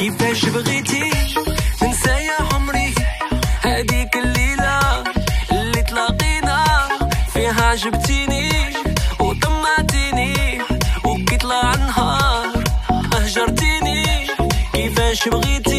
كيفاش بغيتي؟ ننسى يا عمري. هذيك الليلة اللي تلاقينا فيها عجبتيني وطمعتيني وكي طلع النهار أهجرتيني. كيفاش بغيتي؟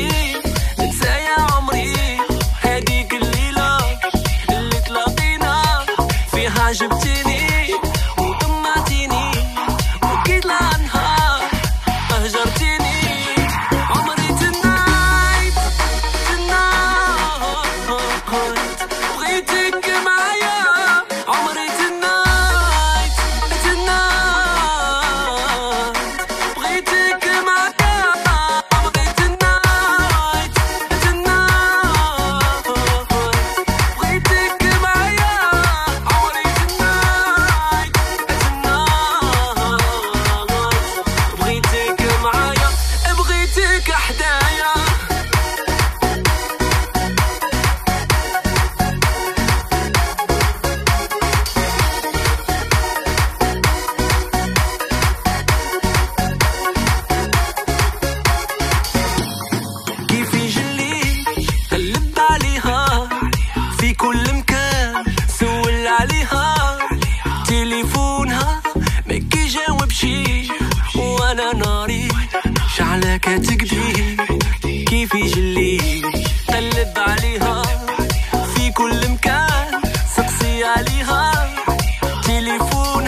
شعلة كتقدي كيف يجلي قلب عليها؟ في كل مكان سقسي عليها. تليفونها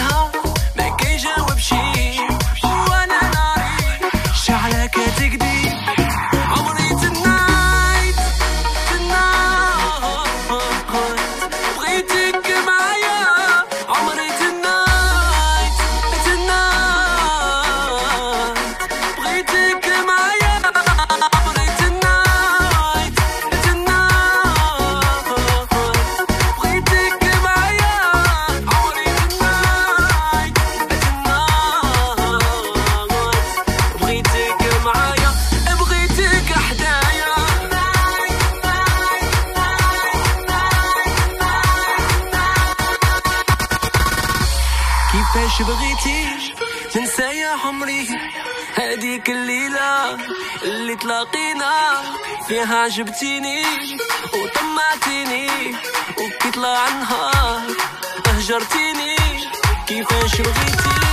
كيفاش بغيتي ننسى يا عمري. هذيك الليلة اللي تلاقينا فيها عجبتيني وطمعتيني وكي طلع النهار أهجرتيني. كيفاش بغيتي؟